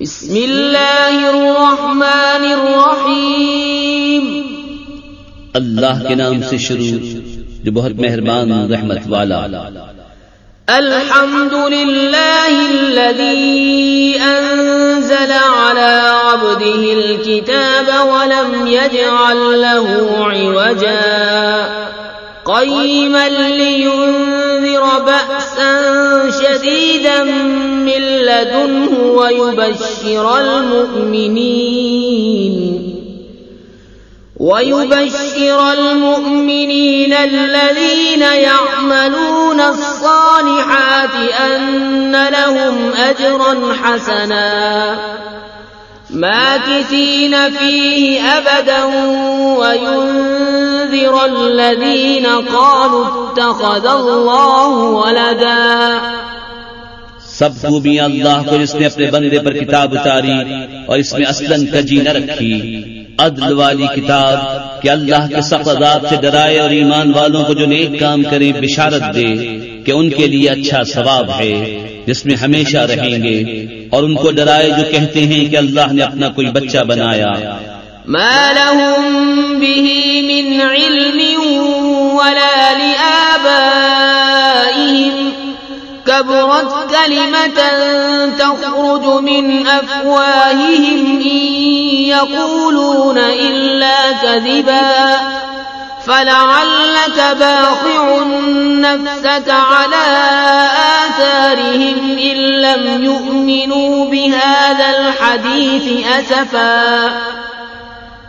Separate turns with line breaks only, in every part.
بسم اللہ الرحمن الرحیم.
اللہ کے نام سے شروع جو بہت مہربان رحمت والا۔
الحمد لله الذي أنزل على عبده الكتاب ولم يجعل له عوجا۔ قيما لينذر بأسا شديدا من لدنه ويبشر المؤمنين ويبشر المؤمنين الذين يعملون الصالحات أن لهم أجرا حسنا ماكثين فيه أبدا وينذر الذين قالوا اتخذ الله ولدا.
سب خوبیاں اللہ کو جس نے اپنے بندے پر کتاب اتاری اور اس میں اصلاً کجی نہ رکھی۔ عدل والی کتاب کہ اللہ کے سخت عذاب سے ڈرائے اور ایمان والوں کو جو نیک کام کریں بشارت دے کہ ان کے لیے اچھا ثواب ہے۔ جس میں ہمیشہ رہیں گے اور ان کو ڈرائے جو کہتے ہیں کہ اللہ نے اپنا کوئی بچہ بنایا۔
ما لهم به من علم ولا لآبائهم كبرت كلمة تخرج من أفواههم إن يقولون إلا كذبا فلعلك باخع نفسك على آبائهم آثارهم إن لم يؤمنوا بهذا الحديث أسفا.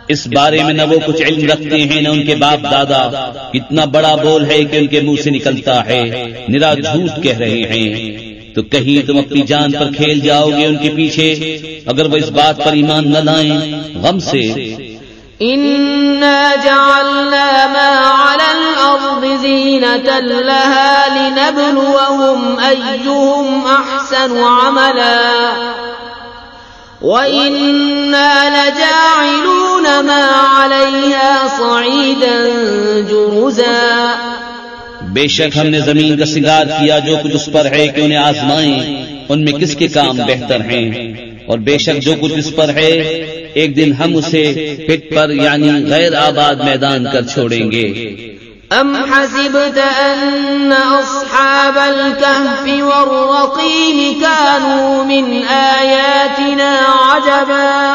اس بارے میں نہ وہ کچھ علم رکھتے ہیں، نہ ان کے باپ دادا۔ اتنا بڑا بول ہے کہ ان کے منہ سے نکلتا ہے، نرا جھوٹ کہہ رہے ہیں۔ تو کہیں تم اپنی جان پر کھیل جاؤ گے ان کے پیچھے؟ اگر وہ اس بات پر ایمان نہ لائیں، غم سے
إنا جعلنا ما على الأرض زينة لها لنبلوهم أيهم أحسن عملا وإنا لجاعلون ما عليها صعيدا جرزا
بے شک ہم نے زمین کا سنگار کیا جو کچھ اس پر ہے کہ انہیں آزمائیں، ان میں کس کے کام بہتر ہیں؟ اور بے شک جو کچھ اس پر ہے، ایک دن ہم اسے پٹ پر یعنی غیر آباد میدان کر چھوڑیں گے۔
أم حسبت أن أصحاب الكهف والرقيم كانوا من آياتنا عجباً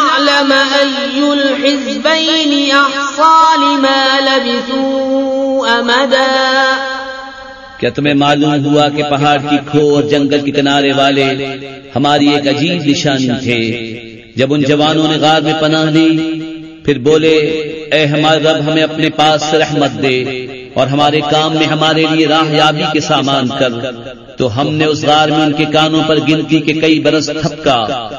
أي الحزبين أحصى لما لبثوا أمدا
کیا تمہیں معلوم ہوا کہ پہاڑ کی کھو اور جنگل کے کنارے والے ہماری ایک عجیب نشانی تھے؟ جب ان جوانوں نے غار میں پناہ لی، پھر بولے، اے ہمارے رب، ہمیں اپنے پاس رحمت دے اور ہمارے کام میں ہمارے لیے راہ یابی کے سامان کر۔ تو ہم نے اس غار میں ان کے کانوں پر گنتی کے کئی برس تھپکا۔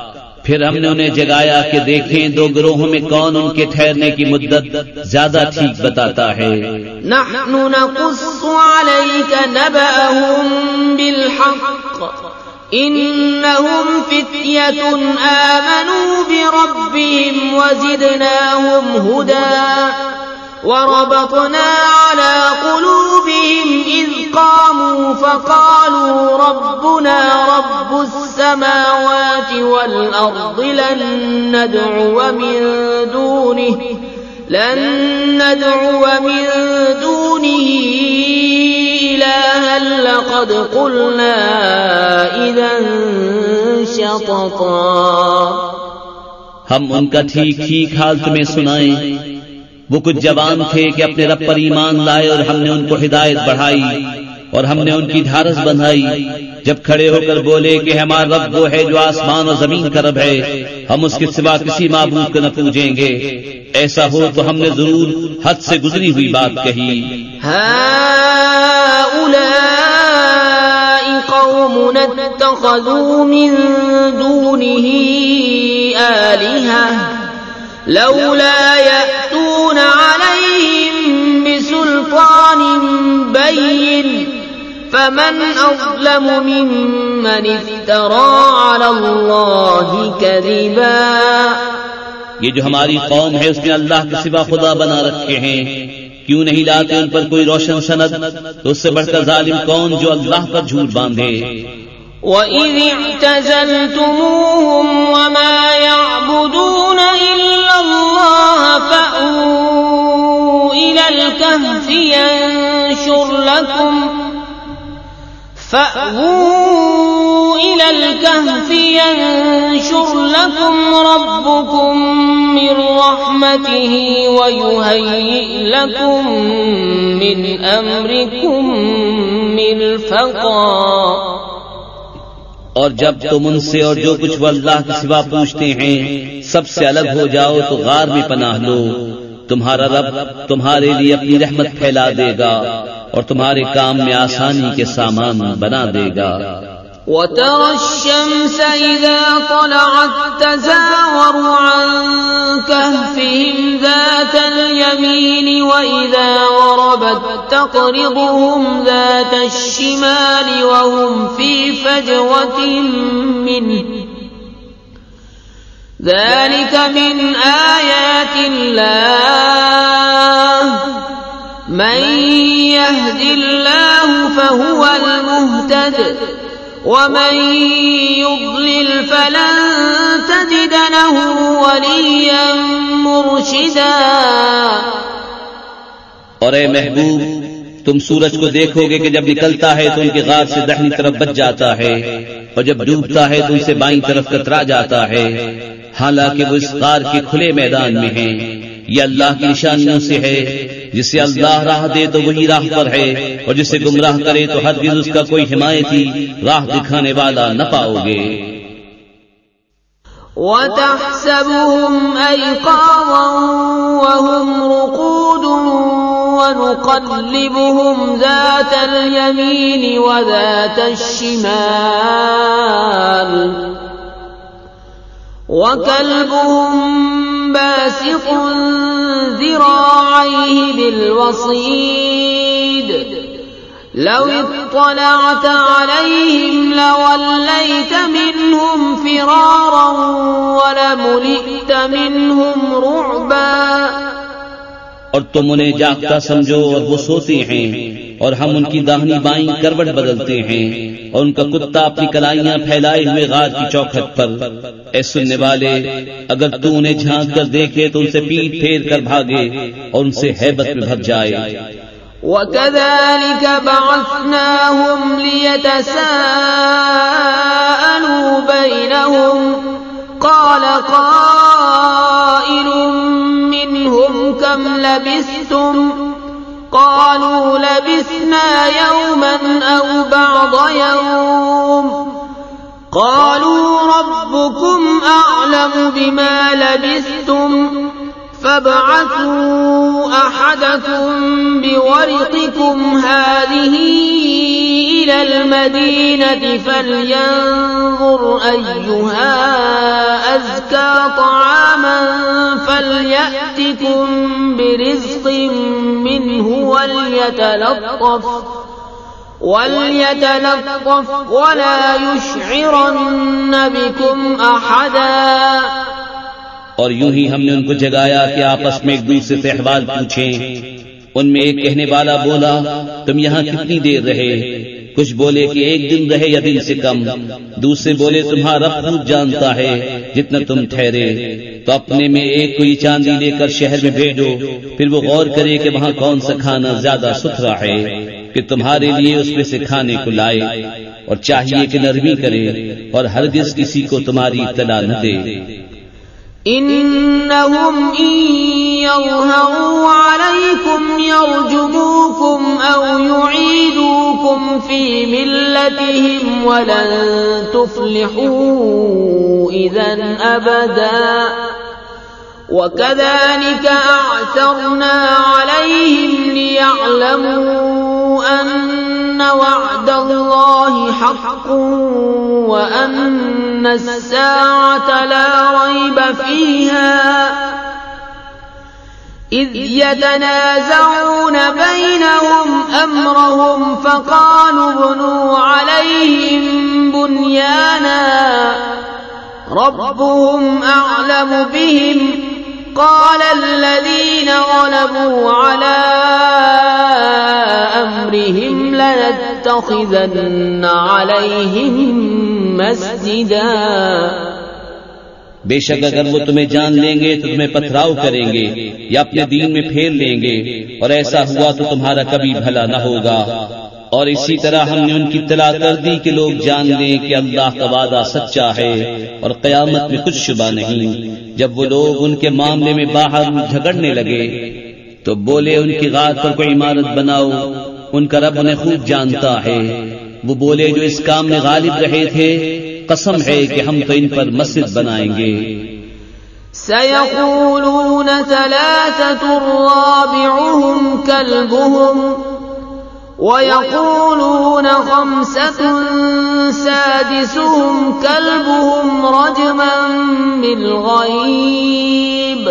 پھر ہم نے انہیں جگایا کہ دیکھیں دو گروہوں میں کون ان کے ٹھہرنے کی مدت زیادہ ٹھیک بتاتا ہے۔
نحن نقص عليك نبأهم بالحق، إنهم فتية آمنوا بربهم وزدناهم هدى، وربطنا على قلوبهم ربهم إذ قاموا فقالوا ربنا رب السماوات والأرض لن ندعو من دونه، لن ندعو من دونه إلها لقد قلنا إذا شططا۔
ہم ان کا ٹھیک ٹھیک حال تمہیں سنائیں۔ وہ کچھ جوان تھے کہ اپنے رب پر ایمان لائے اور ہم نے ان کو ہدایت بڑھائی اور ہم نے ان کی ڈھارس بندھائی جب کھڑے ہو کر بولے کہ ہمارا رب وہ ہے جو آسمان اور زمین کا رب ہے ہم اس کے سوا کسی معبود کو نہ پوجیں گے۔ ایسا ہو تو ہم نے ضرور حد سے گزری ہوئی بات کہی۔
قوم اتخذوا من دونه لولا يأتون عليهم بسلطان بين فمن أظلم ممن افترى على الله كذبا
یہ جو ہماری قوم ہے اس نے اللہ کے سوا خدا بنا رکھے ہیں۔ کیوں نہیں لاتے ان پر کوئی روشن سند؟ تو اس سے بڑھ کر ظالم کون جو اللہ پر جھوٹ باندھے؟
وَإِذِ اعْتَزَلْتُمُوهُمْ وَمَا يَعْبُدُونَ إِلَّا اللَّهَ فَأْوُوا إِلَى الْكَهْفِ يَنشُرْ لَكُمْ فأووا إلى الكهف ينشر لكم ربكم من رحمته ويهيئ لكم من أمركم مرفقا
اور جب تم ان سے اور جو کچھ وہ اللہ کے سوا پوچھتے ہیں، سب سے الگ ہو جاؤ تو غار میں پناہ لو۔ تمہارا رب تمہارے لیے اپنی رحمت پھیلا دے گا اور تمہارے کام میں آسانی کے سامان بنا دے گا۔
وترى الشمس إذا طلعت تزاور عن كهفهم ذات اليمين وإذا وربت تقرضهم ذات الشمال وهم في فجوة منه. ذلك من آيات الله. من يهد الله فهو المهتد. ومن يضلل فلن تجد له وليا مرشدا.
اور اے محبوب، تم سورج کو دیکھو گے کہ جب نکلتا ہے تو ان کے غار سے دہنی طرف بچ جاتا ہے، اور جب ڈوبتا ہے تو ان سے بائیں طرف کترا جاتا ہے۔ حالانکہ وہ اس غار کے کھلے میدان میں ہیں۔ یہ اللہ کی نشانیوں سے ہے۔ جسے اللہ راہ دے تو وہی راہ پر ہے، اور جسے گمراہ کرے تو ہر اس کا کوئی حمایتی راہ دکھانے والا نہ پاؤ گے۔
وتحسبهم أيقاظا وهم رقود ونقلبهم ذات اليمين وذات الشمال وكلبهم باسق ذراعيه بالوصيد. لو اطلعت عليهم لوليت منهم فرارا ولملئت منهم رعبا.
اور تم انہیں جاگتا سمجھو اور وہ سوتے ہیں اور ہم ان کی داہنی بائیں کروٹ بدلتے ہیں اور ان کا کتا اپنی کلائیاں پھیلائے ہوئے غار کی چوکھٹ پر۔ اے سننے والے، اگر تو انہیں جھانک کر دیکھے تو ان سے پیٹ پھیر کر بھاگے اور ان سے حیبت میں بھر جائے۔
وكذلك بعثناهم ليتساءلوا بينهم، قال قائل منهم كم لبثتم؟ قالوا لبثنا يوما أو بعض يوم. قالوا ربكم أعلم بما لبثتم. فابعثوا أحدكم بورقكم هذه إلى المدينة فلينظر أيها أزكى طعاما فليأتكم برزق منه وليتلطف وليتلطف ولا يشعرن بكم أحدا
اور یوں ہی ہم نے ان کو جگایا کہ آپس میں ایک دوسرے سے احوال پوچھیں۔ ان میں ایک کہنے والا بولا، تم یہاں کتنی دیر رہے؟ کچھ بولے کہ ایک دن رہے یا دن سے کم۔ دوسرے بولے، تمہارا خود جانتا ہے جتنا تم ٹھہرے۔ تو اپنے میں ایک کوئی چاندی لے کر شہر میں بھیجو۔ پھر وہ غور کرے کہ وہاں کون سا کھانا زیادہ ستھرا ہے کہ تمہارے لیے اس میں سے کھانے کو لائے اور چاہیے کہ نرمی کرے اور ہرگز کسی کو تمہاری اطلاع نہ دے۔
إنهم إن يظهروا عليكم يرجموكم أو يعيدوكم في ملتهم ولن تفلحوا إذا أبدا وكذلك أعثرنا عليهم ليعلموا أن وعد الله حق وأن الساعة لا ريب فيها إذ يتنازعون بينهم أمرهم فقالوا بنوا عليهم بنيانا ربهم أعلم بهم قال الذين غلبوا على أمرهم لنتخذن عليهم مسجدا.
بے شک اگر وہ تمہیں جان لیں گے تو تمہیں پتھراؤ کریں گے یا اپنے دین میں پھیر لیں گے اور ایسا ہوا تو تمہارا کبھی بھلا نہ ہوگا اور اسی طرح ہم نے ان کی اطلاع کر دی کہ لوگ جان لیں کہ اللہ کا وعدہ سچا ہے اور قیامت میں کچھ شبہ نہیں۔ جب وہ لوگ ان کے معاملے میں باہر جھگڑنے لگے تو بولے ان کی غار پر کوئی عمارت بناؤ۔ ان کا رب انہیں خوب جانتا ہے۔ وہ بولے، جو اس کام میں غالب رہے تھے، قسم ہے کہ ہم تو ان پر مسجد بنائیں گے۔
سيقولون ثلاثة رابعهم كلبهم ويقولون خمسة سادسهم كلبهم رجما بالغيب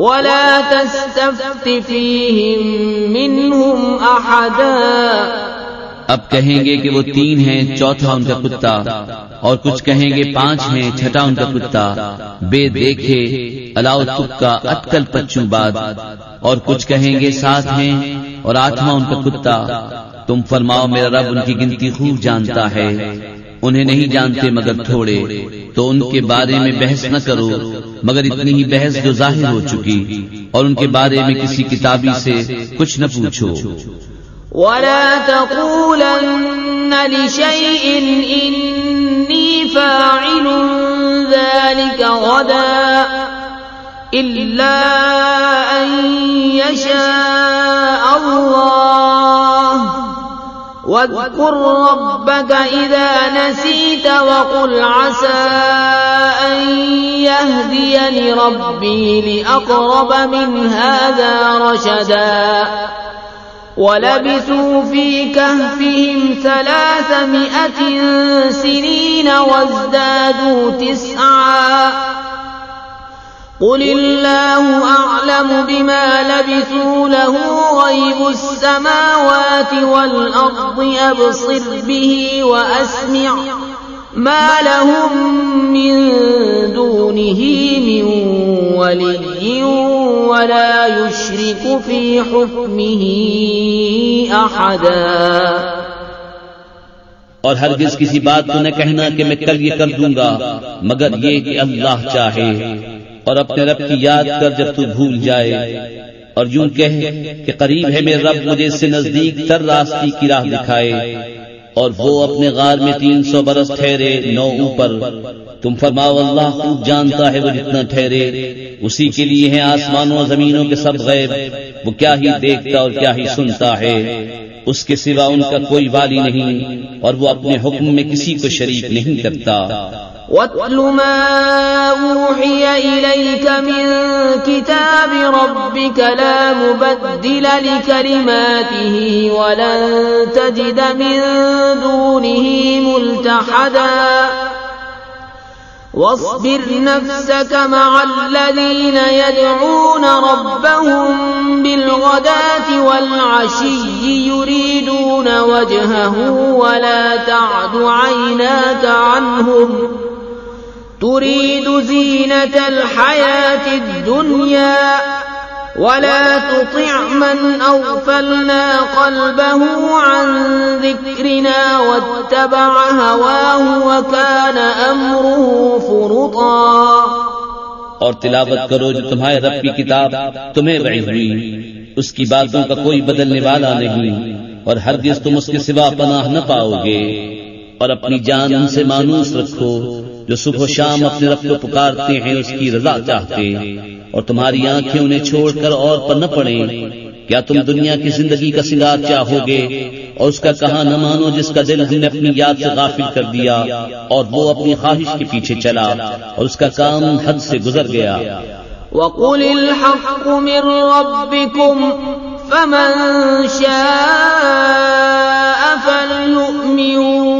ولا تستفت فيهم منهم أحدا.
اب کہیں گے کہ وہ تین ہیں، چوتھا ان کا کتا، اور کچھ کہیں گے پانچ ہیں، چھٹا ان کا کتا۔ بے دیکھے، الاؤ کا اٹکل پچو بعد اور کچھ کہیں گے سات ہیں اور آٹھواں ان کا کتا۔ تم فرماؤ، میرا رب ان کی گنتی خوب جانتا ہے۔ انہیں نہیں جانتے مگر تھوڑے تو ان کے بارے میں بحث نہ کرو مگر اتنی ہی بحث جو ظاہر ہو چکی اور ان کے بارے میں کسی کتابی سے کچھ نہ پوچھو۔
ولا تقولن لشيء إني فاعل ذلك غدا إلا أن يشاء الله واذكر ربك إذا نسيت وقل عسى أن يهديني ربي لأقرب من هذا رشدا. ولبثوا في كهفهم ثلاثمائة سنين وازدادوا تسعا. قل الله أعلم بما لبثوا له غيب السماوات والأرض، أبصر به وأسمع. ما لهم من دونه من ولي ولا يشرك في حكمه أحدا.
اور ہرگز کسی بات کو نہ کہنا کہ میں کل یہ کر دوں گا، مگر یہ کہ اللہ چاہے۔ اور اپنے رب کی یاد کر جب تو بھول جائے اور یوں کہے کہ قریب ہے میرے رب، مجھے اس سے نزدیک تر راستی کی راہ دکھائے اور وہ اپنے غار میں تین سو برس ٹھہرے نو اوپر۔ تم فرماؤ، اللہ خوب جانتا ہے وہ جتنا ٹھہرے۔ اسی کے لیے ہیں آسمانوں زمینوں کے سب غیب۔ وہ کیا ہی دیکھتا اور کیا ہی سنتا ہے۔ اس کے سوا ان کا کوئی والی نہیں اور وہ اپنے حکم میں کسی کو شریک نہیں کرتا۔
واتل ما أوحي إليك من كتاب ربك لا مبدل لكلماته ولن تجد من دونه ملتحدا. واصبر نفسك مع الذين يدعون ربهم بالغداة والعشي يريدون وجهه ولا تعد عيناك عنهم. تريد زينة الحياة الدنيا ولا تطع من أغفلنا قلبه عن ذكرنا واتبع هواه وكان أمره فرطا.
اور تلاوت کرو جو تمہارے رب کی کتاب تمہیں وعی ہوئی، اس کی باتوں کا کوئی بدلنے والا نہیں، اور ہرگز تم اس کے سوا پناہ نہ پاؤ گے، اور اپنی جان ان سے مانوس رکھو جو صبح و شام اپنے رب کو پکارتے ہیں، اس کی رضا چاہتے اور تمہاری آنکھیں انہیں چھوڑ کر اور پر نہ پڑیں۔ کیا تم دنیا کی زندگی کا سنگار چاہو گے اور اس کا کہاں نہ مانو جس کا دل ہم نے اپنی یاد سے غافل کر دیا اور وہ اپنی خواہش کے پیچھے چلا اور اس کا کام حد سے گزر گیا۔
وقل الحق من ربكم فمن شاء فليؤمن۔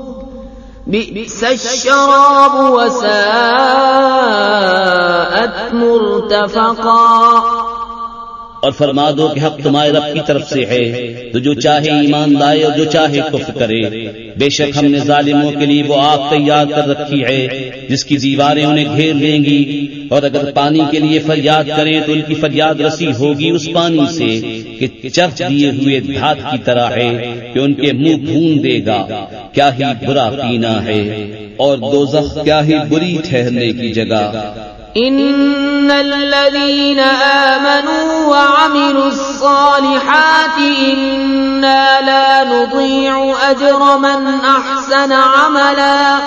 بئس الشراب وساءت مرتفقا.
اور فرما دو کہ حق تمہارے رب کی طرف سے ہے، تو جو چاہے ایمان لائے اور جو چاہے کفر کرے۔ بے شک ہم نے ظالموں کے لیے وہ آگ تیار کر رکھی ہے، جس کی دیواریں انہیں گھیر لیں گی۔ اور اگر پانی کے لیے فریاد کریں تو ان کی فریاد رسی ہوگی اس پانی سے کہ چرچ دیے ہوئے دھات کی طرح ہے کہ ان کے منہ بھون دے گا۔ کیا ہی برا پینا ہے۔ اور دو کیا ہی بری ٹھہرنے کی جگہ۔
إن الذين وعملوا الصالحات لا نضيع من أحسن عملا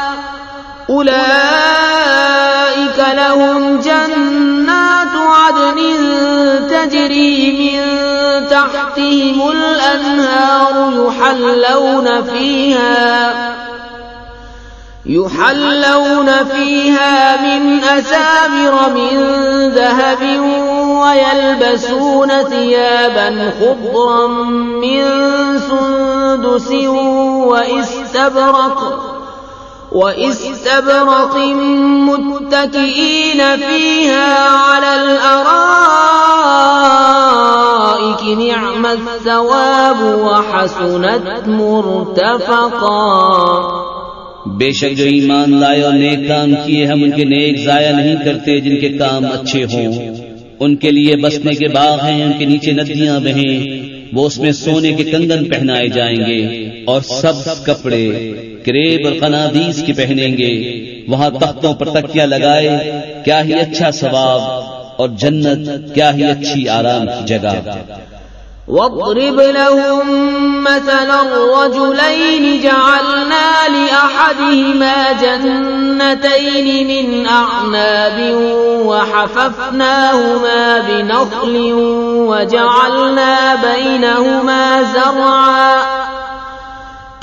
أولئك لهم جنات عدن تجري من تحتهم الأنهار يحلون فيها يحلون فيها من أسابر من ذهب ويلبسون ثيابا خضرا من سندس وإستبرق وإستبرق متكئين فيها على الأرائك نعم الثواب وحسنت مرتفقا
بے شک جو ایمان لائے اور نیک کام کیے ہم ان کے نیک ضائع نہیں کرتے جن کے کام اچھے ہوں۔ ان کے لیے بسنے کے باغ ہیں، ان کے نیچے ندیاں بہیں۔ وہ اس میں سونے کے کنگن پہنائے جائیں گے اور سب کپڑے، کریب اور قنادیس کے پہنیں گے۔ وہاں تختوں پر تکیا لگائے، کیا ہی اچھا ثواب، اور جنت کیا ہی اچھی آرام کی جگہ۔
واضرب لهم مثلا رجلين جعلنا لأحدهما جنتين من أعناب وحففناهما بنخل وجعلنا بينهما زرعا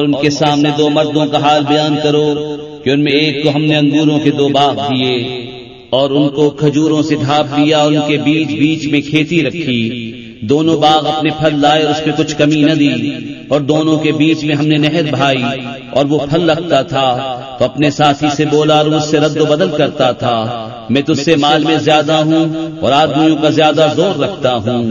اور ان کے سامنے دو مردوں کا حال بیان کرو کہ ان میں ایک کو ہم نے انگوروں کے دو باغ دیے اور ان کو کھجوروں سے ڈھانپ لیا اور ان کے بیچ بیچ میں کھیتی رکھی۔ دونوں باغ اپنے پھل لائے اور اس میں کچھ کمی نہ دی۔ اور دونوں کے بیچ میں ہم نے نہر بھائی اور وہ پھل رکھتا تھا۔ تو اپنے ساتھی سے بولا اور مجھ سے رد و بدل کرتا تھا۔ میں تجھ سے مال میں زیادہ ہوں اور آدمیوں کا زیادہ زور رکھتا ہوں۔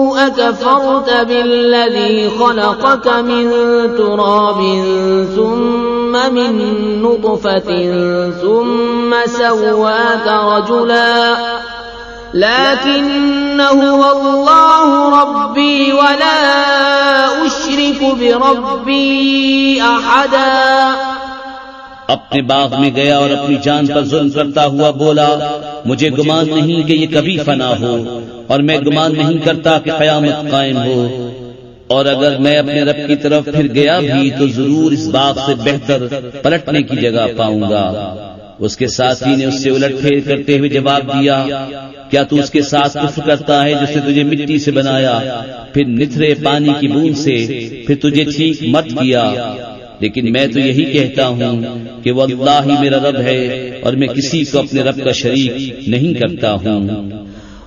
أكفرت بالذي خلقك من تراب ثم من نطفة ثم سواك رجلا. لكن هو الله ربي ولا أشرك بربي أحدا.
اپنے باغ میں گیا اور اپنی جان پر ظلم کرتا ہوا بولا، مجھے گمان نہیں کہ یہ کبھی فنا ہو۔ اور میں گمان نہیں کرتا کہ قیامت قائم ہو۔ اور اگر میں اپنے رب کی طرف پھر گیا بھی تو ضرور اس باغ سے بہتر پلٹنے کی جگہ پاؤں گا۔ اس کے ساتھی نے اس سے الٹ پھیر کرتے ہوئے جواب دیا کیا تو اس کے ساتھ کفر کرتا ہے جس نے تجھے مٹی سے بنایا۔ پھر نتھرے پانی کی بوند سے پھر تجھے ٹھیک مت کیا لیکن میں تو یہی کہتا ہوں کہ وہ اللہ ہی میرا رب ہے اور میں کسی کو اپنے رب کا شریک نہیں کرتا۔ ہوں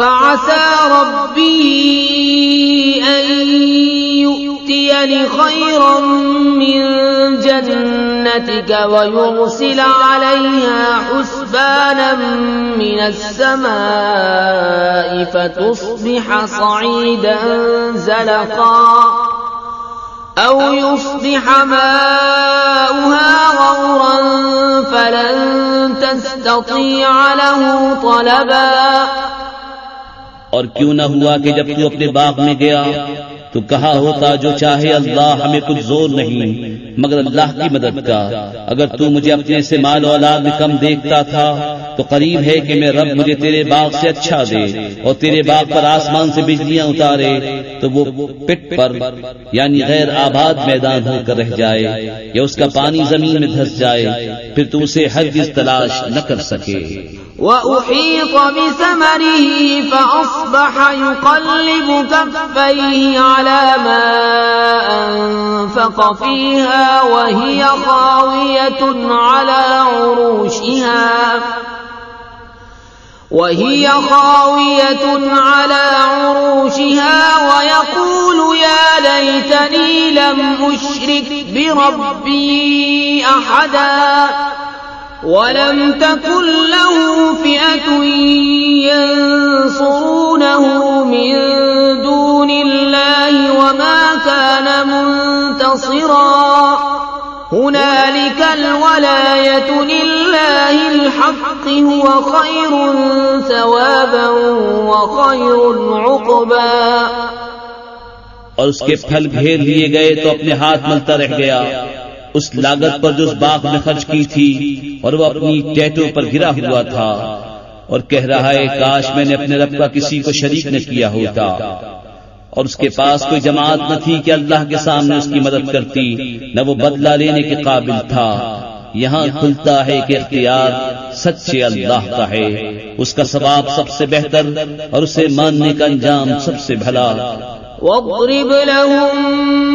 فعسى ربي أن يؤتيني خيرا من جنتك ويرسل عليها حسبانا من السماء فتصبح صعيدا زلقا أو يصبح ماؤها غورا فلن تستطيع له طلبا
اور کیوں نہ ہوا کہ جب تو اپنے باغ میں گیا تو کہا ہوتا جو چاہے اللہ ہمیں کچھ زور نہیں، مگر اللہ کی مدد کا۔ اگر تو مجھے اپنے سے مال اولاد میں کم دیکھتا تھا، تو قریب ہے کہ میں رب مجھے تیرے باغ سے اچھا دے اور تیرے باغ پر آسمان سے بجلیاں اتارے، تو وہ پٹ پر یعنی غیر آباد میدان ہو کر رہ جائے یا اس کا پانی زمین میں دھس جائے، پھر تو اسے ہرگز تلاش نہ کر سکے۔
وأحيط بثمره فأصبح يقلب كفيه على ما أنفق فيها وهي خاوية على عروشها. وهي خاوية على عروشها ويقول يا ليتني لم أشرك بربي أحدا. ولم تكن له فئة ينصرونه من دون الله وما كان منتصرا. هنالك الولاية لله الحق، هو خير ثوابا وخير عقبا.
اور اس کے پھل گھیر لیے گئے تو اپنے ہاتھ ملتا رہ گیا۔ اس لاگت پر جو اس باغ میں خرچ کی تھی اور وہ اپنی ٹیٹوں پر گرا ہوا تھا اور کہہ رہا ہے، کاش میں نے اپنے رب کا کسی کو شریک نہ کیا ہوتا۔ اور اس کے پاس کوئی جماعت نہ تھی کہ اللہ کے سامنے اس کی مدد کرتی، نہ وہ بدلہ لینے کے قابل تھا۔ یہاں کھلتا ہے کہ اختیار سچے اللہ کا ہے۔ اس کا ثواب سب سے بہتر اور اسے ماننے کا انجام سب سے بھلا۔
واضرب لهم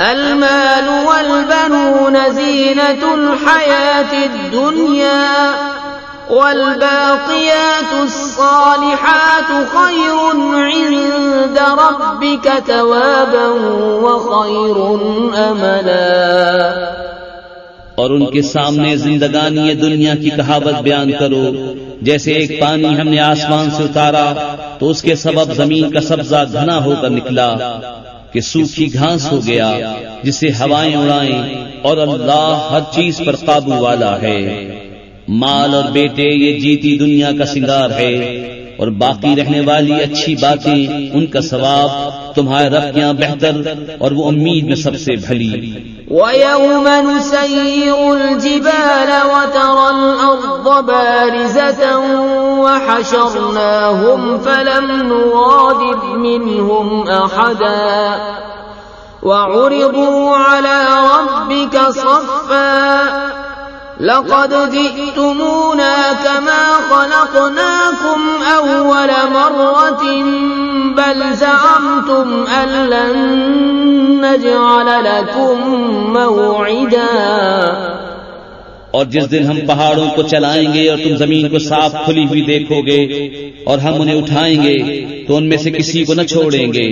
المال والبنون زينة الحياة الدنيا والباقيات الصالحات خير عند ربك ثوابا وخير أملا.
اور ان کے سامنے زندگانی دنیا کی کہاوت بیان کرو، جیسے ایک پانی ہم نے آسمان سے اتارا، تو اس کے سبب زمین کا سبزہ گھنا ہو کر نکلا۔ کہ سوکھی گھاس ہو گیا، جسے ہوائیں اڑائیں اور اللہ ہر چیز پر قابو والا ہے۔ مال اور بیٹے، یہ جیتی دنیا کا سنگار ہے۔ اور باقی رہنے والی اچھی باتیں، ان کا ثواب تمہارے رب کے یہاں بہتر اور وہ امید میں سب سے بھلی۔
وَيَوْمَ نُسَيِّرُ الْجِبَالَ وَتَرَى الْأَرْضَ بَارِزَةً وَحَشَرْنَاهُمْ فَلَمْ نُغَادِرْ مِنْهُمْ أَحَدًا وَعُرِضُوا عَلَى رَبِّكَ صَفًّا لقد جئتمونا كما خلقناكم أول مرة، بل زعمتم أن لن نجعل لكم موعدا.
اور جس دن ہم پہاڑوں کو چلائیں گے اور تم زمین کو صاف کھلی ہوئی دیکھو گے اور ہم انہیں اٹھائیں گے، تو ان میں سے کسی کو نہ چھوڑیں گے،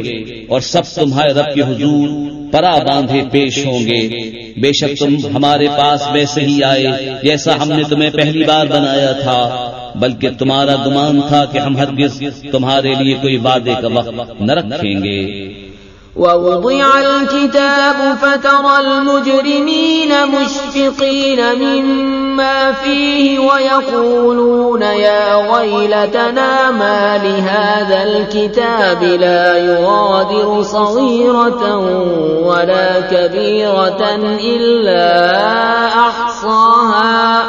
اور سب تمہارے رب کے حضور پرا باندھے پیش ہوں گے۔ بے شک تم ہمارے پاس ویسے ہی آئے، جیسا ہم نے تمہیں پہلی بار بنایا تھا۔ بلکہ تمہارا گمان تھا کہ ہم ہرگز تمہارے لیے کوئی وعدے کا وقت نہ رکھیں گے۔
ووضع الكتاب فترى المجرمين مشفقين مما فيه ويقولون يا ويلتنا ما لهذا الكتاب لا يغادر صغيرة ولا كبيرة إلا أحصاها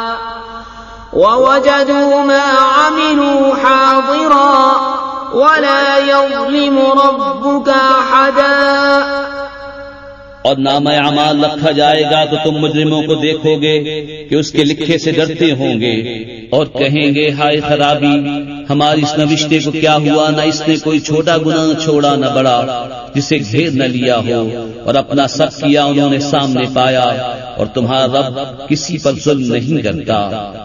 ووجدوا ما عملوا حاضرا ولا يظلم ربك
اور نام اعمال رکھا جائے گا تو تم مجرموں کو دیکھو گے کہ اس کے لکھے سے ڈرتے ہوں گے اور کہیں گے، ہائے خرابی، ہماری اس نوشتے کو کیا ہوا؟ نہ اس نے کوئی چھوٹا گناہ چھوڑا، نہ بڑا، جسے گھیر نہ لیا ہو اور اپنا سب کیا انہوں نے سامنے پایا اور تمہارا رب کسی پر ظلم نہیں کرتا۔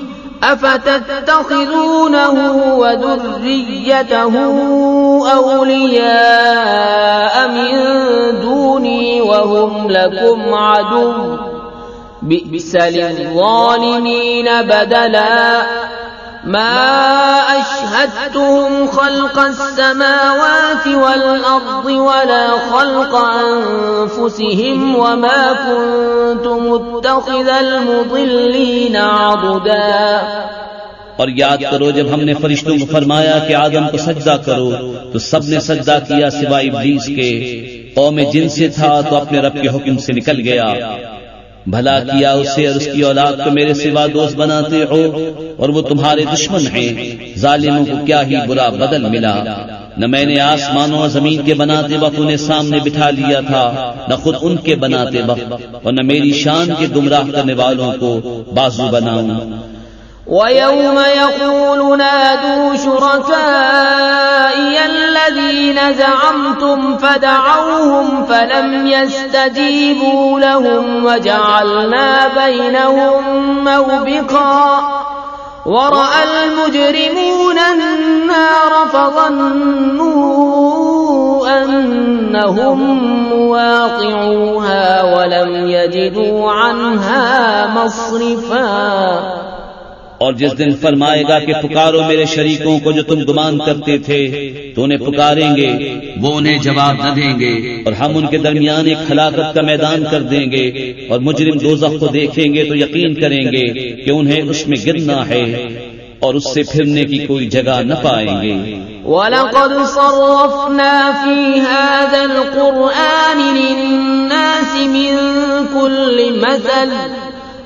أفتتخذونه وذريته أولياء من دوني وهم لكم عدو بئس للظالمين بدلاً ما أشهدتهم خلق السماوات والأرض ولا خلق أنفسهم وما كنت متخذ المضلين عضدا.
اور یاد کرو، جب ہم نے فرشتوں کو فرمایا کہ آدم کو سجدہ کرو، تو سب نے سجدہ کیا سوائے ابلیس کے۔ قوم جن سے تھا، تو اپنے رب کے حکم سے نکل گیا۔ بھلا کیا اسے اور اس کی اولاد کو میرے سوا دوست بناتے ہو اور وہ تمہارے دشمن ہیں۔ ظالموں کو کیا ہی برا بدل ملا۔ نہ میں نے آسمانوں اور زمین کے بناتے وقت انہیں سامنے بٹھا لیا تھا، نہ خود ان کے بناتے وقت، اور نہ میری شان کے گمراہ کرنے والوں کو بازو بناؤں۔
ويوم يقول نادوا شركائي الذين زعمتم فدعوهم فلم يستجيبوا لهم وجعلنا بينهم موبقا ورأى المجرمون النار فظنوا أنهم مواقعوها ولم يجدوا عنها مصرفا
اور جس دن فرمائے گا کہ پکارو میرے شریکوں کو جو تم گمان کرتے تھے تو انہیں پکاریں گے۔ وہ انہیں جواب نہ دیں گے۔ اور ہم ان کے درمیان ایک ہلاکت کا میدان کر دیں گے۔ اور مجرم دوزخ کو دیکھیں گے تو یقین کریں گے کہ انہیں اس میں گرنا ہے اور اس سے پھرنے کی کوئی جگہ نہ پائیں گے۔
وَلَقَدْ صَرَّفْنَا فِي هَذَا الْقُرْآنِ لِلنَّاسِ مِن كُلِّ مَثَلٍ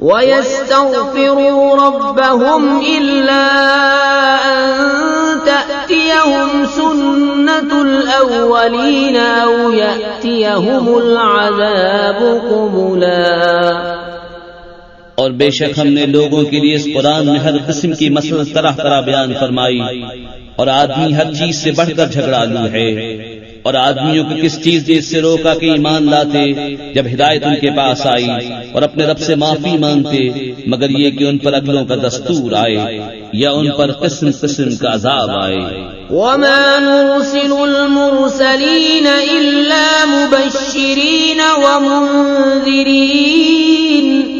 ويستغفروا ربهم إلا أن تأتيهم سنة الأولين أو يأتيهم العذاب قبلا
اور بے شک ہم نے لوگوں کے لیے اس قرآن میں ہر قسم کی مسئلہ طرح طرح بیان فرمائی اور آدمی ہر چیز سے بڑھ کر جھگڑا لو ہے۔ اور آدمیوں کو کس چیز نے اس سے روکا کہ ایمان لاتے جب ہدایت ان کے پاس آئی اور اپنے رب سے معافی مانگتے، مگر یہ کہ ان پر اگلوں کا دستور آئے یا ان پر قسم قسم کا عذاب آئے۔
وما نرسل المرسلين إلا مبشرين ومنذرين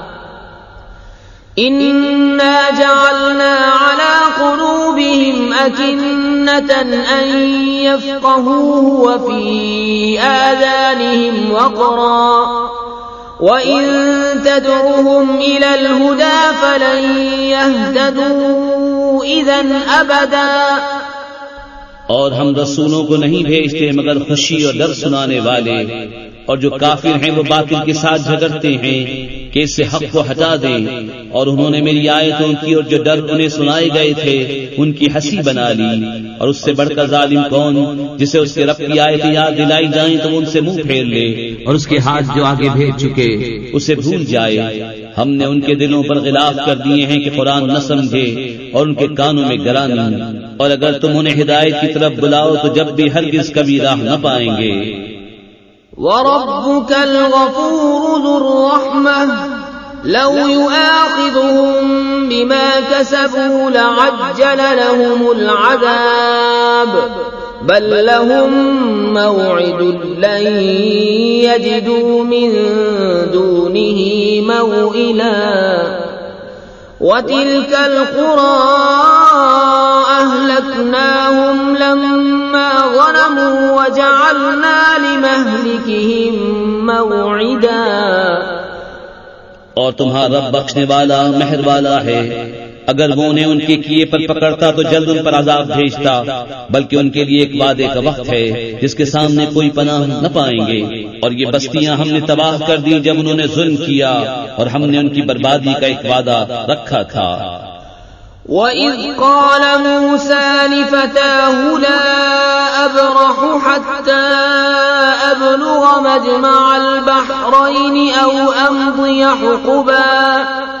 إنا جعلنا على قلوبهم أكنة أن يفقهوه وفي آذانهم وقرا وإن تدعوهم إلى الهدى فلن يهتدوا إذا أبدا
اور ہم رسولوں کو نہیں بھیجتے مگر خوشی اور ڈر سنانے والے۔ اور جو کافر ہیں وہ باطل کے ساتھ جھگڑتے ہیں کہ اس سے حق کو ہٹا دیں۔ اور انہوں نے میری آیتوں کی اور جو ڈر انہیں سنائے گئے تھے، ان کی ہنسی بنا لی۔ اور اس سے بڑھ کر ظالم کون جسے اس کے رب کی آیتیں یاد دلائی جائیں تو ان سے منہ پھیر لے۔
اور اس کے ہاتھ جو آگے بھیج چکے،
اسے بھول جائے۔ ہم نے ان کے دلوں پر غلاف کر دیے ہیں کہ قرآن نہ سمجھے اور ان کے کانوں میں گرانی اور اگر تم انہیں ہدایت کی طرف بلاؤ تو جب بھی ہرگز کبھی راہ نہ پائیں گے۔
وربك الغفور ذو الرحمة. لو يؤاخذهم بما كسبوا لعجل لهم العذاب. بل لهم موعد لن يجدوا من دونه موئلا. وتلك القرى أهلكناهم لما ظلموا وجعلنا لمهلكهم موعدا
اور تمہارا رب بخشنے والا مہر والا ہے۔ اگر وہ انہیں ان کے کیے پر پکڑتا تو جلد ان پر عذاب بھیجتا، بلکہ ان کے لیے ایک وعدے کا وقت ہے جس کے سامنے کوئی پناہ نہ پائیں گے۔ اور یہ بستیاں ہم نے تباہ کر دی جب انہوں نے ظلم کیا اور ہم نے ان کی بربادی کا ایک وعدہ رکھا تھا۔
وَإِذْ قَالَ مُوسَى لِفَتَاهُ لَا أَبْرَحُ حَتَّى أَبْلُغَ مَجْمَعَ الْبَحْرَيْنِ أَوْ أَمْضِيَ حُقُبًا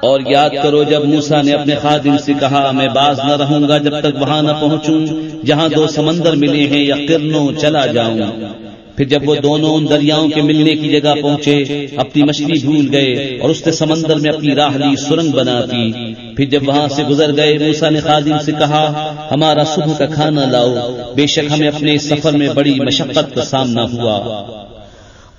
اور یاد کرو جب موسا نے اپنے خادم سے کہا، میں باز نہ رہوں گا جب تک وہاں نہ پہنچوں، جہاں دو سمندر ملے ہیں یا کرنوں چلا جاؤں. پھر جب وہ دونوں ان دریاؤں کے ملنے کی جگہ پہنچے، اپنی مچھلی بھول گئے اور اس نے سمندر میں اپنی راہ لی سرنگ بناتی پھر جب وہاں سے گزر گئے موسا نے خادم سے کہا، ہمارا صبح کا کھانا لاؤ، بے شک ہمیں اپنے سفر میں بڑی مشقت کا سامنا ہوا.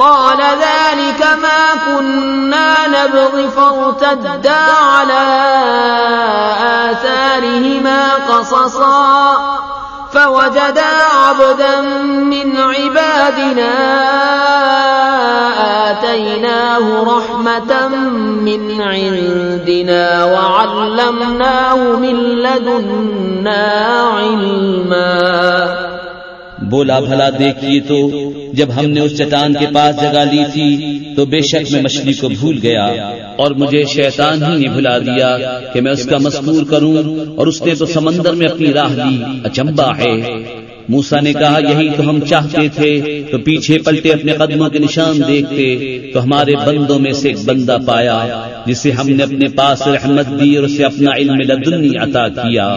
قال ذلك ما كنا نبغي فارتدا على آثارهما قصصا فوجدا عبدا من عبادنا آتيناه رحمة من عندنا وعلمناه من لدنا علما
بولا بھلا دیکھیے تو، جب ہم نے اس چٹان کے پاس جگہ لی تھی، تو بے شک میں مچھلی کو بھول گیا اور مجھے شیطان ہی نے بھلا دیا کہ میں اس کا مذکور کروں اور اس نے تو سمندر میں اپنی راہ لی، اچمبا ہے۔ موسا نے کہا، یہی تو ہم چاہتے تھے، تو پیچھے پلٹے اپنے قدموں کے نشان دیکھتے، تو ہمارے بندوں میں سے ایک بندہ پایا، جسے ہم نے اپنے پاس رحمت دی اور اسے اپنا علم لدنی عطا کیا۔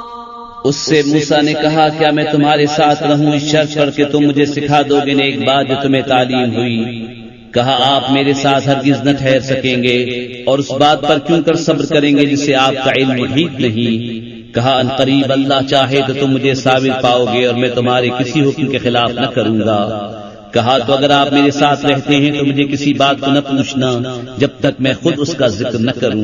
اس سے موسا نے کہا کیا میں تمہارے ساتھ رہوں اس شرط پر کہ تم مجھے سکھا دو گے ایک بات جو تمہیں تعلیم ہوئی۔ کہا آپ میرے ساتھ ہرگز نہ ٹھہر سکیں گے اور اس بات پر کیوں کر صبر کریں گے جس سے آپ کا علم ٹھیک نہیں؟ کہا ان قریب اللہ چاہے تو تم مجھے ثابت پاؤ گے اور میں تمہارے کسی حکم کے خلاف نہ کروں گا۔ کہا تو اگر آپ میرے ساتھ رہتے ہیں تو مجھے کسی بات کو نہ پوچھنا جب تک میں خود اس کا ذکر نہ کروں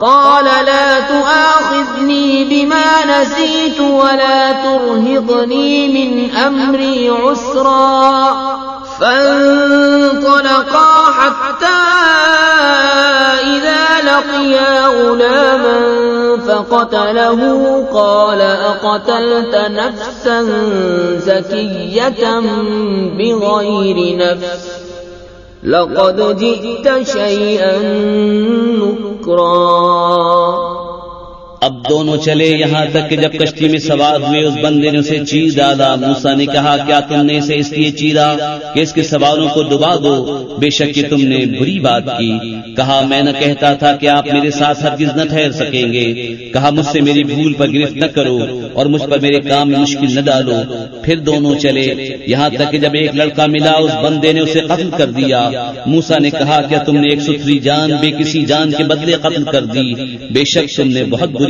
قال لا تؤاخذني بما نسيت ولا ترهضني من أمري عسرا. فانطلقا حتى إذا لقيا غلاما فقتله قال أقتلت نفسا زكية بغير نفس. لقد جئت شيئا نكرا.
اب دونوں چلے یہاں تک کہ جب کشتی میں سوار ہوئے اس بندے نے اسے چیر ڈالا موسا نے کہا، کیا تم نے اسے اس لیے چیرا کہ اس کے سواروں کو ڈبا دو؟ بے شک کہ تم نے بری بات کی۔ کہا، میں نہ کہتا تھا کہ آپ میرے ساتھ ہرگز نہ ٹھہر سکیں گے۔ کہا، مجھ سے میری بھول پر گرفت نہ کرو اور مجھ پر میرے کام میں مشکل نہ ڈالو۔ پھر دونوں چلے۔ یہاں تک کہ جب ایک لڑکا ملا، اس بندے نے اسے قتل کر دیا۔ موسا نے کہا، کیا تم نے ایک ستھری جان بے کسی جان کے بدلے قتل کر دی؟ بے شک تم نے بہت بری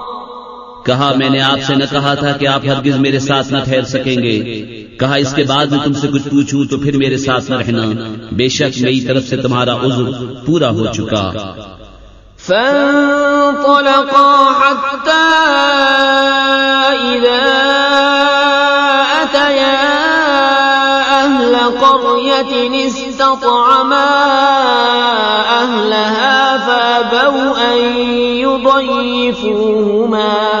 کہا، میں نے آپ سے نہ کہا تھا کہ آپ ہرگز میرے ساتھ نہ ٹھہر سکیں گے۔ کہا، اس کے بعد میں تم سے کچھ پوچھوں تو پھر میرے ساتھ نہ رہنا۔ بے شک میری طرف سے تمہارا عذر پورا ہو چکا۔
فانطلقا حتى إذا أتيا أهل قرية استطعما أهلها فأبوا أن يضيفوهما.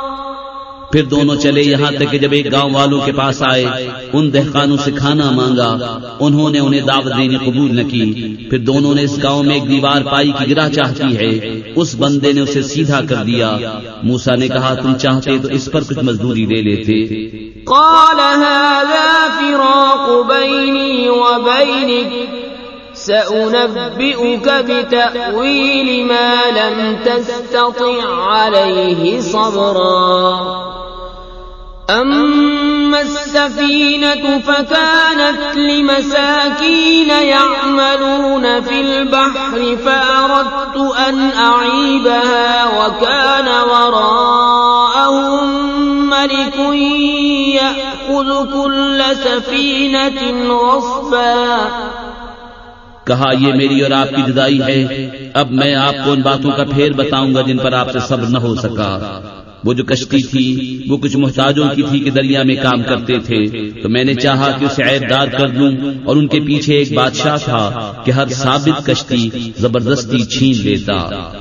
پھر دونوں چلے یہاں تک کہ جب ایک گاؤں والوں کے پاس آئے، ان دہقانوں سے کھانا مانگا، انہوں نے انہیں دعوت دینی قبول نہ کی۔ پھر دونوں نے اس گاؤں میں ایک دیوار پائی کی گرا چاہتی ہے، اس بندے نے اسے سیدھا کر دیا۔ موسا نے کہا، تم چاہتے تو اس پر کچھ مزدوری لے لیتے۔
قال، هذا فراق بيني وبينك، سأنبئك بتأويل ما لم تستطع عليه صبرا۔ أما السفينة فكانت لمساكين يعملون في البحر فأردت أن أعيبها وكان وراءهم ملك يأخذ كل سفينة غصبا.
کہا، یہ میری اور آپ کی جدائی ہے۔ اب میں آپ کو ان باتوں کا پھیر بتاؤں گا جن پر آپ سے صبر نہ ہو سکا۔ وہ جو کشتی تھی، وہ کچھ محتاجوں کی تھی کہ دریا میں کام کرتے تھے۔ تو میں نے چاہا کہ اسے عیب دار کر دوں اور ان کے پیچھے ایک بادشاہ تھا کہ ہر ثابت کشتی زبردستی چھین لیتا۔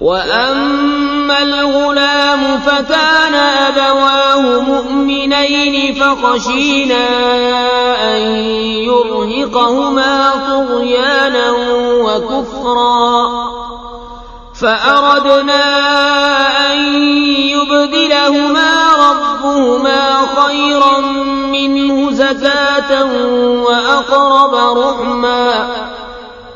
وَأَمَّا الغلام فكان أبواه مؤمنين فخشينا أن يرهقهما طغيانا وكفرا فأردنا أن يبدلهما ربهما خيرا منه زكاة وأقرب رحما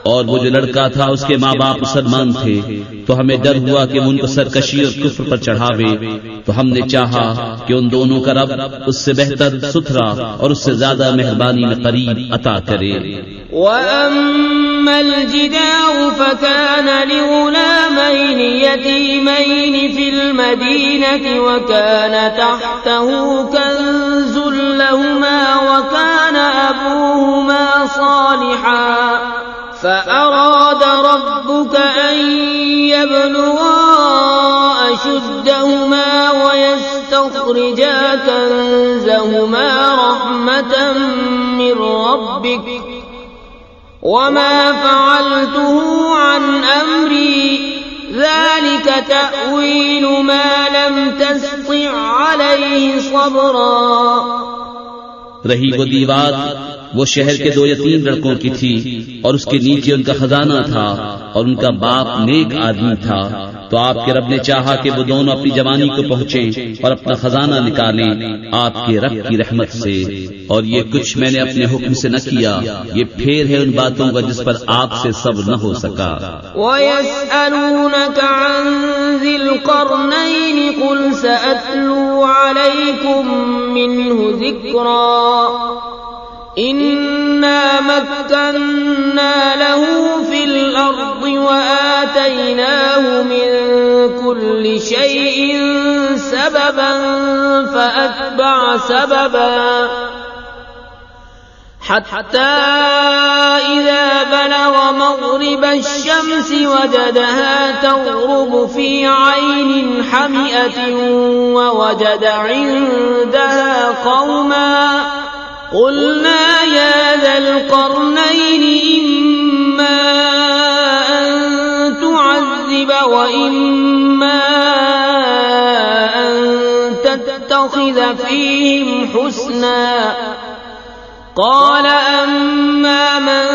اور وہ جو لڑکا تھا اس کے ماں باپ مسلمان تھے، تو ہمیں ڈر ہوا کہ ان کو سرکشی اور کفر پر چڑھاوے۔ تو ہم نے چاہا کہ ان دونوں کا رب اس سے بہتر، ستھرا اور اس سے زیادہ مہربانی میں قریب عطا کرے۔
وَأَمَّا الْجِدَارُ فَكَانَ لِغُلَامَيْنِ يَتِيمَيْنِ فِي الْمَدِينَةِ وَكَانَ تَحْتَهُ كَنْزٌ لَهُمَا وَكَانَ أَبُوهُمَا صَالِحًا۔ فأراد ربك أن يبلغا أشدهما ويستخرجا كنزهما رحمة من ربك وما فعلته عن أمري ذلك تأويل ما لم تستطع عليه صبرا
رہی وہ دیوار وہ شہر کے دو یا تین لڑکوں کی تھی اور اس کے نیچے ان کا خزانہ تھا اور ان کا باپ نیک آدمی تھا۔ تو آپ کے رب نے چاہا کہ وہ دونوں اپنی جوانی کو پہنچیں اور اپنا خزانہ نکالیں آپ کے رب کی رحمت سے۔ اور یہ کچھ میں نے اپنے حکم سے نہ کیا، یہ پھیر ہے ان باتوں کا جس پر آپ سے سب نہ ہو سکا۔
وَيَسْأَلُونَكَ عَنْ ذِي الْقَرْنَيْنِ قُلْ سَأَتْلُو عَلَيْكُمْ مِنْهُ ذِكْرًا۔ إنا مكنا له في الأرض وآتيناه من كل شيء سببا فأتبع سببا حتى إذا بلغ مغرب الشمس وجدها تغرب في عين حمئة ووجد عندها قوما قلنا يا ذا القرنين إما تعذب وإما أن تتخذ فيهم حسنا. قال أما من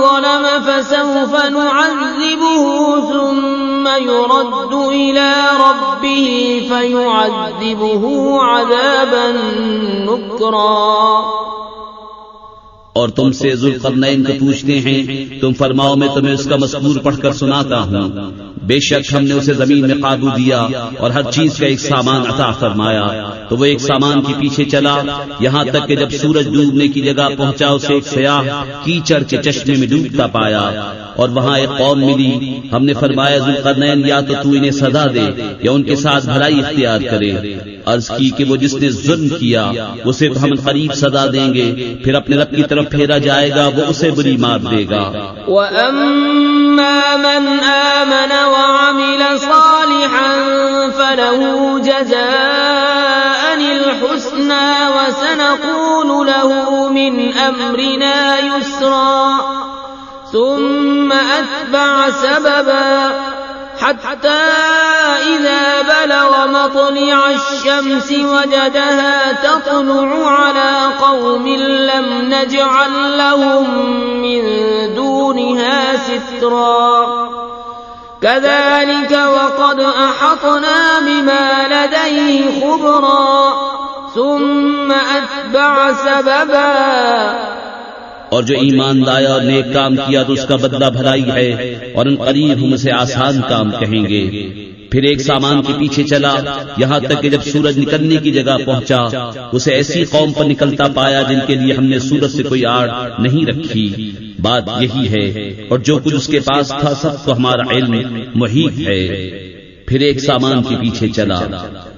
ظلم فسوف نعذبه ثم يرد إلى ربه فيعذبه عذابا نكرا.
اور تم سے ذوالقرنین کو پوچھتے ہیں، تم فرماؤ میں تمہیں اس کا مذکور پڑھ کر سناتا ہوں۔ بے شک ہم نے اسے زمین میں قابو دیا اور ہر چیز کا ایک سامان عطا فرمایا۔ تو وہ ایک سامان کے پیچھے چلا۔ یہاں تک کہ جب سورج ڈوبنے کی جگہ پہنچا، اسے ایک سیاح کیچڑ کے چشمے میں ڈوبتا پایا۔ اور وہاں ایک قوم ملی۔ ہم نے فرمایا، ذوالقرنین، یا تو تو انہیں سزا دے یا ان کے ساتھ بھلائی اختیار کرے۔ عرض کی کہ وہ جس نے ظلم کیا، اسے تو ہم قریب سزا دیں گے۔ پھر اپنے رب کی طرف پھیرا جائے گا، وہ اسے بری مار دے گا۔
وَأَمَّا مَنْ آمَنَ وَعَمِلَ صَالِحًا فَلَهُ جَزَاءً الْحُسْنَى وَسَنَقُولُ لَهُ مِنْ أَمْرِنَا يُسْرًا ثم أتبع سببا حتى إذا بلغ مطلع الشمس وجدها تطلع على قوم لم نجعل لهم من دونها سترا. كذلك وقد أحطنا بما لديه خبرا. ثم أتبع سببا.
اور جو ایمان لایا اور نیک کام کیا تو اس کا بدلہ بھلائی ہے اور ان قریب ہم اسے آسان کام کہیں گے۔ پھر ایک سامان کے پیچھے چلا، یہاں تک کہ جب سورج نکلنے کی جگہ پہنچا، اسے ایسی قوم پر نکلتا پایا جن کے لیے ہم نے سورج سے کوئی آڑ نہیں رکھی۔ بات یہی ہے، اور جو کچھ اس کے پاس تھا سب کو ہمارا علم محیط ہے۔ پھر ایک سامان کے پیچھے چلا۔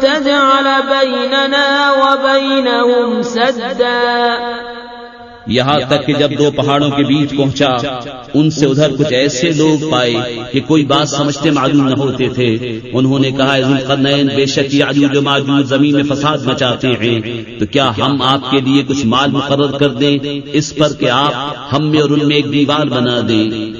تجعل بيننا وبينهم سدا.
یہاں تک کہ جب دو پہاڑوں کے بیچ پہنچا ان سے ادھر کچھ ایسے لوگ پائے کہ کوئی بات سمجھتے معلوم نہ ہوتے تھے۔ انہوں نے کہا ذوالقرنین بے شک یہ عجوج و زمین میں فساد مچاتے ہیں۔ تو کیا ہم آپ کے لیے کچھ مال مقرر کر دیں؟ اس پر کہ آپ ہم میں اور ان میں ایک دیوار بنا دیں۔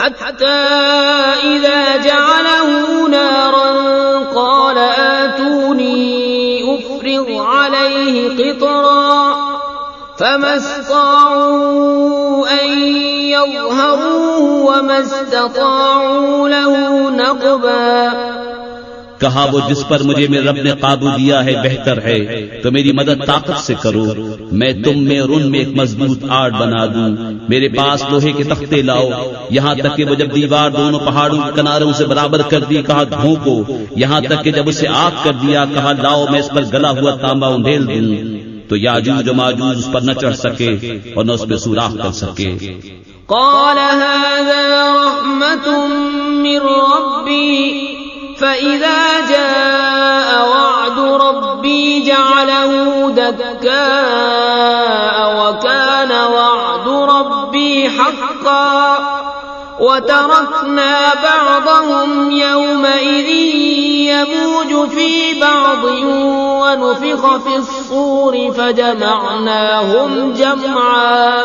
حتى إذا جعله نارا قال آتوني أفرغ عليه قطرا فما استطاعوا أن يظهروه وما استطاعوا له نقبا
کہا وہ جس پر مجھے میرے رب نے قابو دیا ہے بہتر ہے، تو میری مدد طاقت سے کرو، میں تم میں اور ان میں ایک مضبوط آرٹ بنا دوں۔ میرے پاس لوہے کے تختے لاؤ۔ یہاں تک کہ وہ جب دیوار دونوں پہاڑوں کے کناروں سے برابر کر دی، کہا دھوکو یہاں تک کہ جب اسے آگ کر دیا، کہا لاؤ، میں اس پر گلا ہوا تانبا انڈھیل دوں۔ تو یاجوج و ماجوج اس پر نہ چڑھ سکے اور نہ اس پہ سوراخ کر سکے۔
قال هذا رحمة من ربي فإذا جاء وعد ربي جعله دكاء وكان وعد ربي حقا وتركنا بعضهم يومئذ يموج في بعض ونفخ في الصور فجمعناهم جمعا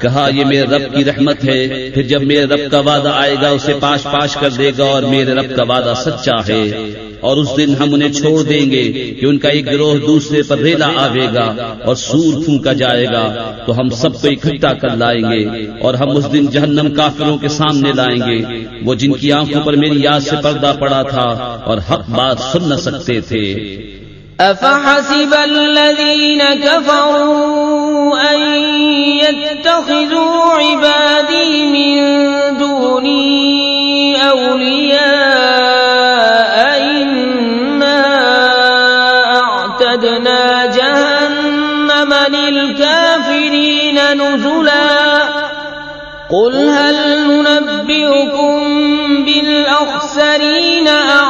کہا، یہ میرے رب کی رحمت ہے. پھر جب میرے رب کا وعدہ آئے گا، اسے پاش پاش کر دے گا اور میرے رب کا وعدہ سچا ہے۔ اور اس دن ہم انہیں چھوڑ دیں گے کہ ان کا ایک گروہ دوسرے پر ریلا آوے گا اور سور پھونکا جائے گا۔ تو ہم سب کو اکٹھا کر لائیں گے اور ہم اس دن جہنم کافروں کے سامنے لائیں گے۔ وہ جن کی آنکھوں پر میری یاد سے پردہ پڑا تھا اور حق بات سن نہ سکتے تھے۔
أفحسب الذين كفروا أن يتخذوا عبادي من دوني أولياء إنا أعتدنا جهنم للكافرين نزلا قل هل ننبئكم بالأخسرين أعمالا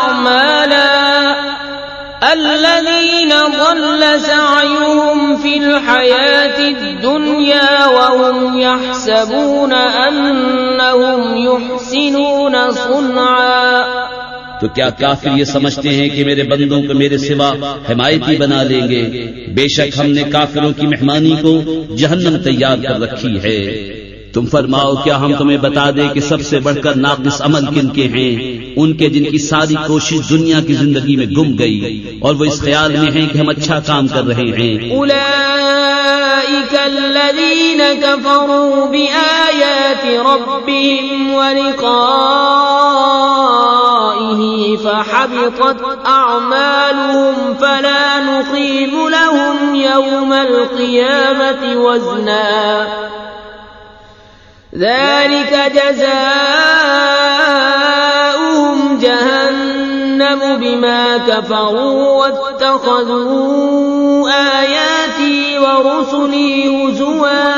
ضل سعيهم في الحياة الدنيا وهم يحسبون أنهم يحسنون صنعا.
تو کیا کافر یہ سمجھتے ہیں کہ میرے بندوں کو میرے سوا حمایتی بنا لیں گے؟ بے شک ہم نے کافروں کی مہمانی کو جہنم تیار کر رکھی ہے۔ تم فرماؤ کیا ہم تمہیں بتا دیں کہ سب سے بڑھ کر ناقص عمل کن کے ہیں؟ ان کے جن کی ساری کوشش دنیا کی زندگی میں گم گئی اور وہ اس خیال میں ہیں کہ ہم اچھا کام کر رہے ہیں۔
الذين كفروا بآيات ربهم ولقائه فحبطت أعمالهم فلا نقيم لهم يوم القيامة وزنا۔ ذلك جزاؤهم جهنم بما كفروا واتخذوا آياتي ورسلي هزوا.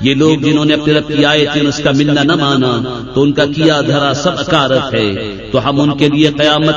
یہ لوگ جنہوں نے اپنے رب کی آیتیں اس کا ملنا نہ مانا تو ان کا کیا دھرا سب اکارت ہے، تو ہم ان کے لیے قیامت